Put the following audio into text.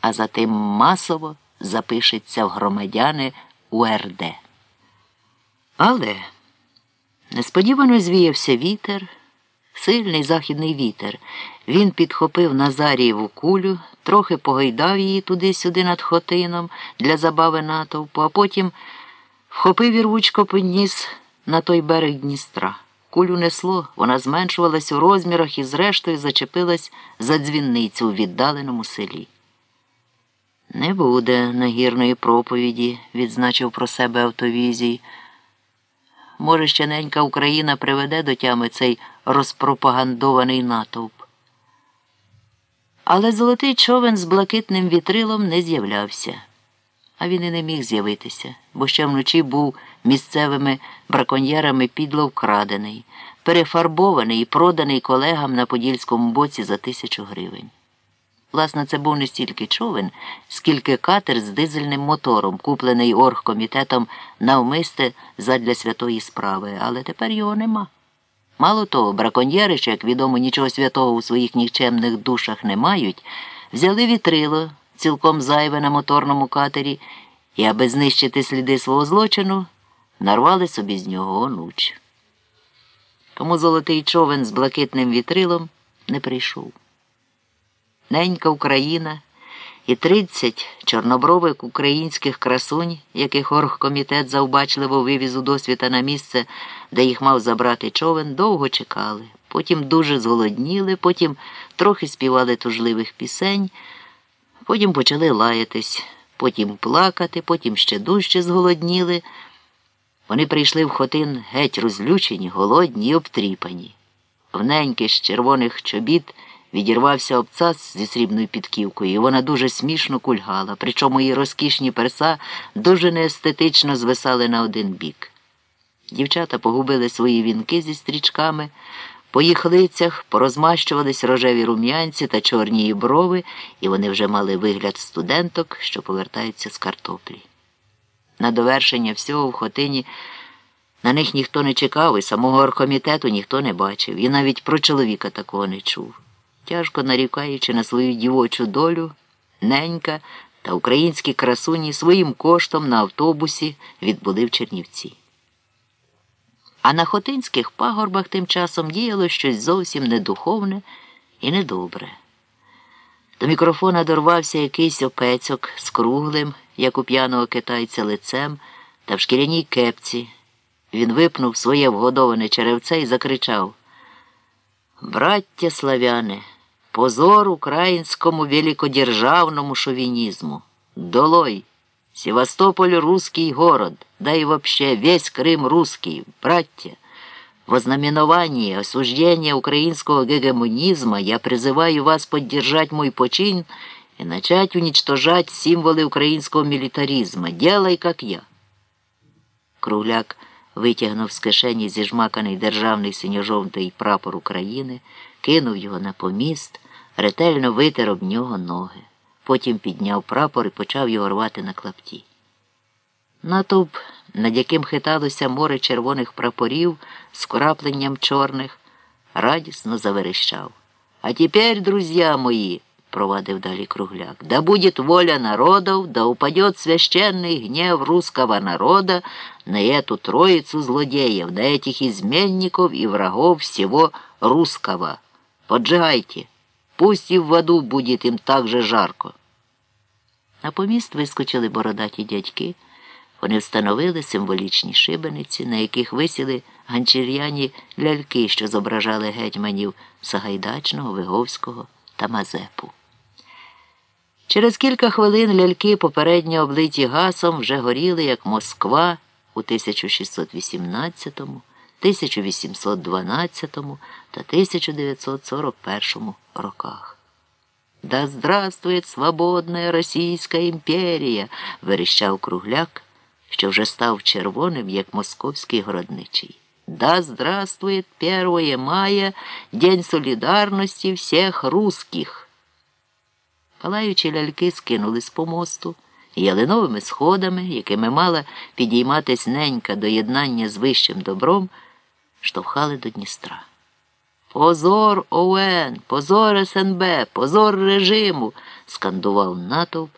а затим масово запишеться в громадяни УРД. Але несподівано звіявся вітер, сильний західний вітер. Він підхопив Назарієву кулю, трохи погойдав її туди-сюди над хотином для забави натовпу, а потім вхопив і рвучко підніс на той берег Дністра. Кулю несло, вона зменшувалась у розмірах і, зрештою, зачепилась за дзвінницю у віддаленому селі. Не буде нагірної проповіді, відзначив про себе автовізій. Може, ще ненька Україна приведе до тями цей розпропагандований натовп. Але золотий човен з блакитним вітрилом не з'являвся. А він і не міг з'явитися, бо ще вночі був місцевими браконьєрами підло вкрадений, перефарбований і проданий колегам на подільському боці за тисячу гривень. Власне, це був не стільки човен, скільки катер з дизельним мотором, куплений оргкомітетом навмисте задля святої справи, але тепер його нема. Мало того, браконьєри, що, як відомо, нічого святого у своїх нікчемних душах не мають, взяли вітрило цілком зайве на моторному катері і, аби знищити сліди свого злочину, нарвали собі з нього онуч. Тому золотий човен з блакитним вітрилом не прийшов. Ненька Україна і тридцять чорнобрових українських красунь, яких оргкомітет завбачливо вивіз у досвіта на місце, де їх мав забрати човен, довго чекали. Потім дуже зголодніли, потім трохи співали тужливих пісень, потім почали лаятись, потім плакати, потім ще дужче зголодніли. Вони прийшли в хотин геть розлючені, голодні й обтріпані. В неньки з червоних чобіт відірвався обцас зі срібною підківкою, і вона дуже смішно кульгала, причому її розкішні перса дуже неестетично звисали на один бік. Дівчата погубили свої вінки зі стрічками, по їх лицях порозмащувались рожеві рум'янці та чорні брови, і вони вже мали вигляд студенток, що повертаються з картоплі. На довершення всього в хотині на них ніхто не чекав, і самого оргкомітету ніхто не бачив, і навіть про чоловіка такого не чув. Тяжко нарікаючи на свою дівочу долю, ненька та українські красуні своїм коштом на автобусі відбули в Чернівці. А на хотинських пагорбах тим часом діяло щось зовсім недуховне і недобре. До мікрофона дорвався якийсь опецьок з круглим, як у п'яного китайця лицем, та в шкіряній кепці. Він випнув своє вгодоване черевце і закричав Браття славяне, позор українському великодержавному шовінізму. Долой! Севастополь русский город, да и вообще весь Крым русский, братья. Во знаменовании осуждения украинского гегемонизма я призываю вас поддержать мой почин и начать уничтожать символы украинского милитаризма. Делай, как я. Кругляк витягнув з кишені зіжмаканий державний синьо-жовтий прапор України, кинув його на поміст, ретельно витер об нього ноги. Потім підняв прапор і почав його рвати на клапті. Натовп, над яким хиталося море червоних прапорів з крапленням чорних, радісно заверещав. А тепер, друзья мої, провадив далі кругляк, да будет воля народов, да упадет священный гнев русского народа на эту троицу злодеев, на этих изменников и врагов всего русского. Поджигайте, пусть и в воду будет им так же жарко. На поміст вискочили бородаті дядьки. Вони встановили символічні шибениці, на яких висіли ганчір'яні ляльки, що зображали гетьманів Сагайдачного, Виговського та Мазепу. Через кілька хвилин ляльки, попередньо облиті гасом, вже горіли, як Москва у 1618, 1812 та 1941 роках. Да здравствует свободная Російська імперія, верещав кругляк, що вже став червоним, як московський городничий. Да здравствует 1 мая, День солідарності всіх русских. Палаючі ляльки скинули з помосту ялиновими сходами, якими мала підійматись ненька до єднання з вищим добром, штовхали до Дністра. Позор ОУН, позор СНБ, позор режиму, скандував натовп